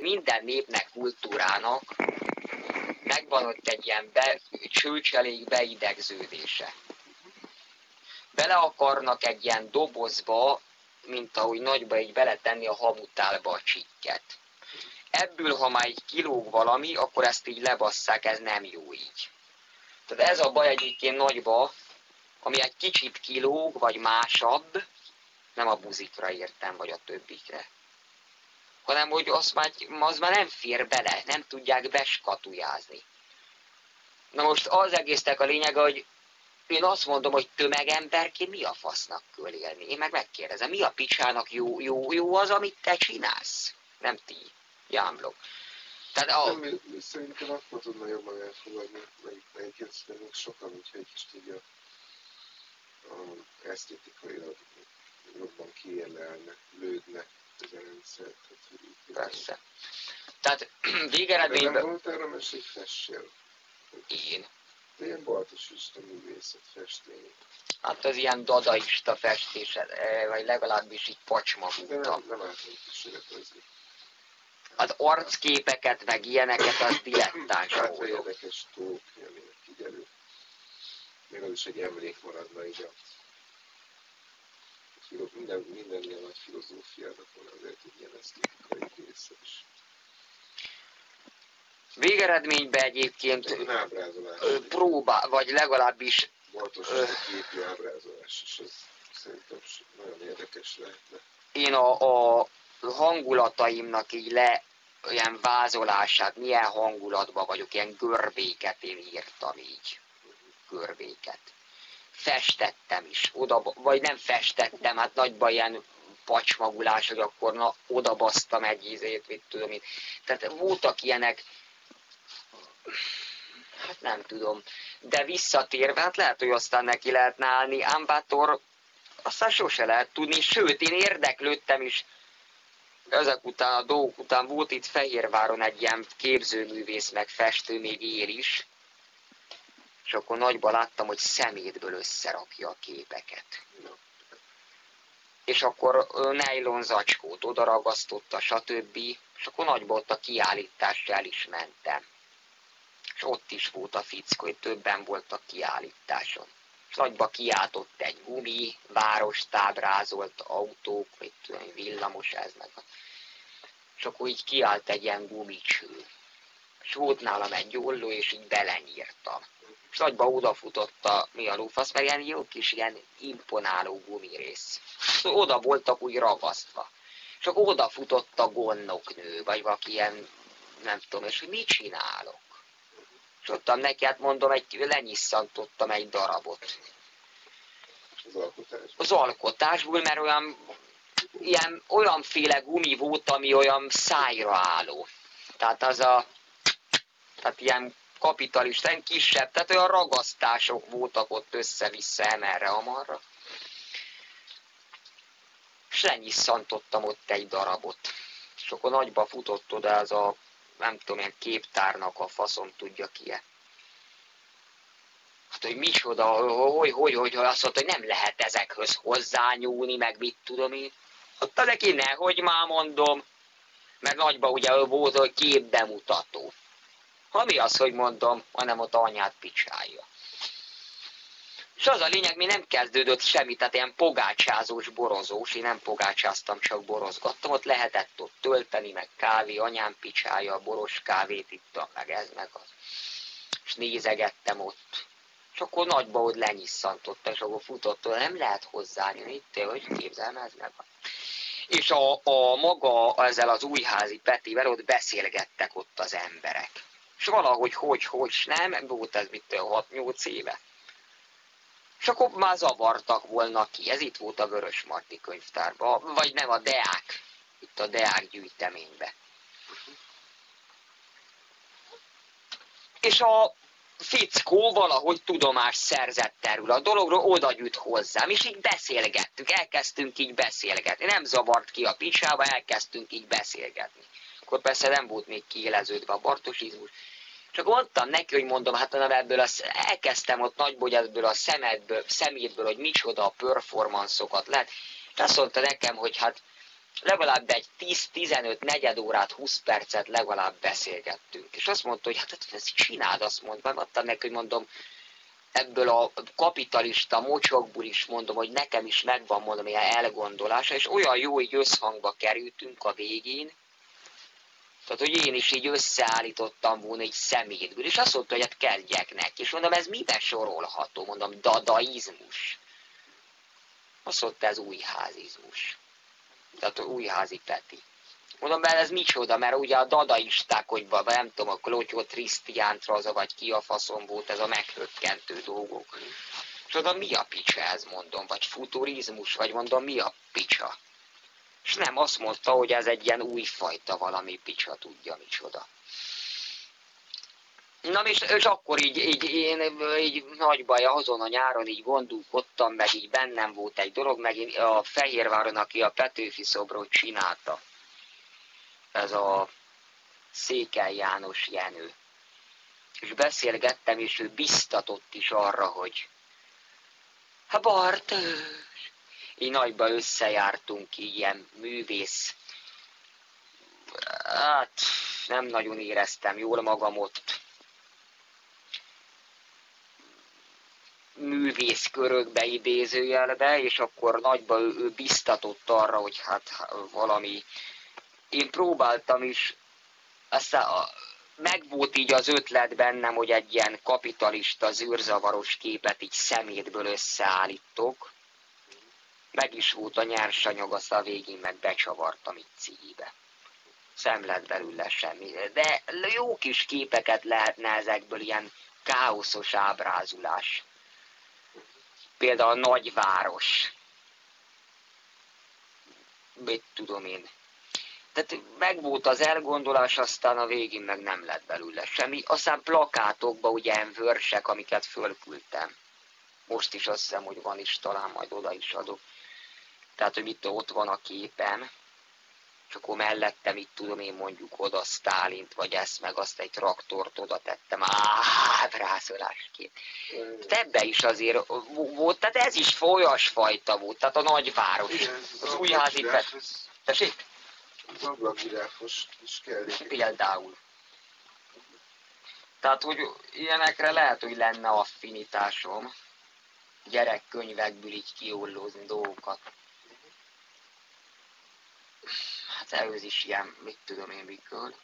minden népnek, kultúrának megvan ott egy ilyen be, csőcselék beidegződése. Bele akarnak egy ilyen dobozba, mint ahogy nagyba egy beletenni a hamutálba a csikket. Ebből, ha már egy kilóg valami, akkor ezt így lebasszák, ez nem jó így. Tehát ez a baj egyébként nagyba, ami egy kicsit kilóg, vagy másabb, nem a buzikra értem, vagy a többikre, hanem hogy az már, az már nem fér bele, nem tudják beskatujázni. Na most az egésznek a lényeg, hogy én azt mondom, hogy tömegemberként mi a fasznak kell élni. Én meg megkérdezem, mi a picsának jó, jó, jó az, amit te csinálsz? Nem ti, jámlok. Tehát a... Nem, szerintem akkor tudna jobban elfogadni, melyiket szerintem sokan, hogyha egy kicsit így a, a esztétikailag jobban kiérlelne, lődne ez a rendszer. Persze. Tehát végeredményben... De nem volt erre mesélj, fessél. Én. De ilyen baltasista művészet festény. Hát az ilyen dadaista festés, eh, vagy legalábbis így pacsmagúta. De nem, nem átlom kísérletezni. Az arcképeket, meg ilyeneket, az dilettáns Hát, hogy érdekes tók, aminek kiderül. Még az is egy emlék maradna így a minden, minden ilyen nagy filozófiának van azért egy ilyen esztétikai része is. Végeredményben egyébként próbál, vagy legalábbis... Voltos ö, képi ábrázolás is, ez szerintem nagyon érdekes lehetne. Én a, a hangulataimnak így le ilyen vázolását, milyen hangulatban vagyok, ilyen görbéket én írtam így. Görbéket. Festettem is, oda, vagy nem festettem, hát nagyban ilyen pacsmagulás, hogy akkor na, odabasztam egy ízét, mit tudom én. Tehát voltak ilyenek, hát nem tudom. De visszatérve, hát lehet, hogy aztán neki lehetne állni. Ámbátor aztán sose lehet tudni, sőt, én érdeklődtem is ezek után, a dolgok után volt itt Fehérváron egy ilyen képzőművész, meg festő, még él is, és akkor nagyban láttam, hogy szemétből összerakja a képeket. És akkor nylon zacskót odaragasztotta, stb. És akkor nagyban ott a kiállításra el is mentem és ott is volt a fickó, hogy többen voltak kiállításon. És nagyba kiáltott egy gumi, város tábrázolt autók, tudom, villamos ez meg. És akkor így kiállt egy ilyen gumicső. És volt nálam egy olló, és így belenyírtam. És nagyba odafutott a, mi a lófasz, mert ilyen jó kis ilyen imponáló gumirész. Oda voltak úgy ragasztva. És akkor odafutott a gondnoknő, vagy valaki ilyen, nem tudom, és hogy mit csinálok? Tudtam neki, hát mondom, egy, lenyisszantottam egy darabot. Az alkotásból? Az alkotásból, mert olyan, ilyen, olyanféle gumi volt, ami olyan szájra álló. Tehát az a, tehát ilyen kapitalista, kisebb, tehát olyan ragasztások voltak ott össze-vissza emerre, amarra. És lenyisszantottam ott egy darabot. És akkor nagyba futott oda az a nem tudom, ilyen képtárnak a faszom tudja ki -e. Hát, hogy micsoda, hogy, hogy, hogy, hogy azt mondta, hogy nem lehet ezekhez hozzányúlni, meg mit tudom én. Ott neki nehogy már mondom, mert nagyba ugye volt, hogy képbemutató. Ha mi az, hogy mondom, hanem ott anyát picsálja. És az a lényeg, mi nem kezdődött semmi, tehát ilyen pogácsázós, borozós, én nem pogácsáztam, csak borozgattam, ott lehetett ott tölteni, meg kávé, anyám picsája, boros kávét ittam, meg ez, meg az. És nézegettem ott. És akkor nagyba ott lenyisszantotta, és akkor futott, nem lehet hozzányúlni, itt, hogy képzelem, ez meg van. És a, a maga ezzel az újházi Petivel ott beszélgettek ott az emberek. És valahogy, hogy, hogy nem, volt ez mit 6-8 éve és akkor már zavartak volna ki. Ez itt volt a Vörös Marti könyvtárban, vagy nem a Deák, itt a Deák gyűjteménybe. És a fickó valahogy tudomás szerzett erről a dologról, oda gyűjt hozzám, és így beszélgettük, elkezdtünk így beszélgetni. Nem zavart ki a picsába, elkezdtünk így beszélgetni. Akkor persze nem volt még kiéleződve a bartosizmus, csak mondtam neki, hogy mondom, hát ebből az, elkezdtem ott nagybogyatból a szemedből, szemétből, hogy micsoda a performanszokat lehet. És azt mondta nekem, hogy hát legalább egy 10-15 negyed órát, 20 percet legalább beszélgettünk. És azt mondta, hogy hát ezt csináld, azt mondta, adtam neki, hogy mondom, ebből a kapitalista mocsokból is mondom, hogy nekem is megvan mondom ilyen elgondolása, és olyan jó, így összhangba kerültünk a végén, tehát, hogy én is így összeállítottam volna egy szemétből, és azt mondta, hogy hát kezdjek neki. És mondom, ez mibe sorolható? Mondom, dadaizmus. Azt mondta, ez újházizmus. Tehát újházi Peti. Mondom, mert ez micsoda, mert ugye a dadaisták, hogy nem tudom, a Klotyó Trisztiántraza, vagy ki a faszom volt, ez a meghökkentő dolgok. És oda mi a picsa ez, mondom, vagy futurizmus, vagy mondom, mi a picsa? És nem, azt mondta, hogy ez egy ilyen újfajta valami picsa, tudja micsoda. Na és, és akkor így, így én így nagy baj azon a nyáron így gondolkodtam, meg így bennem volt egy dolog, meg én a Fehérváron, aki a Petőfi szobrot csinálta. Ez a Székely János Jenő. És beszélgettem, és ő biztatott is arra, hogy hát Bart, így nagyba összejártunk, ilyen művész. Hát nem nagyon éreztem jól magam ott. művészkörökbe idézőjelbe, és akkor nagyba ő, ő biztatott arra, hogy hát valami... Én próbáltam is, aztán a, megvolt így az ötlet bennem, hogy egy ilyen kapitalista, zűrzavaros képet így szemétből összeállítok, meg is volt a nyersanyag, azt a végén meg becsavartam itt cíbe. Szem lett belőle semmi. De jó kis képeket lehetne ezekből, ilyen káoszos ábrázulás. Például a nagyváros. Mit tudom én. Tehát megvolt az elgondolás, aztán a végén meg nem lett belőle semmi. Aztán plakátokba ugye vörsek, amiket fölküldtem. Most is azt hiszem, hogy van is, talán majd oda is adok. Tehát, hogy itt ott van a képen, és akkor mellettem itt tudom én mondjuk oda Stálint, vagy ezt meg azt egy traktort oda tettem, ábrázolásként. Tehát ebbe is azért volt, tehát ez is folyasfajta volt, tehát a nagyváros, Igen, az újházi. Tessék? Az ablakvirágos is kell. Például. Tehát, hogy ilyenekre lehet, hogy lenne affinitásom gyerekkönyvekből így kiollózni dolgokat hát előz is ilyen, mit tudom én mikor.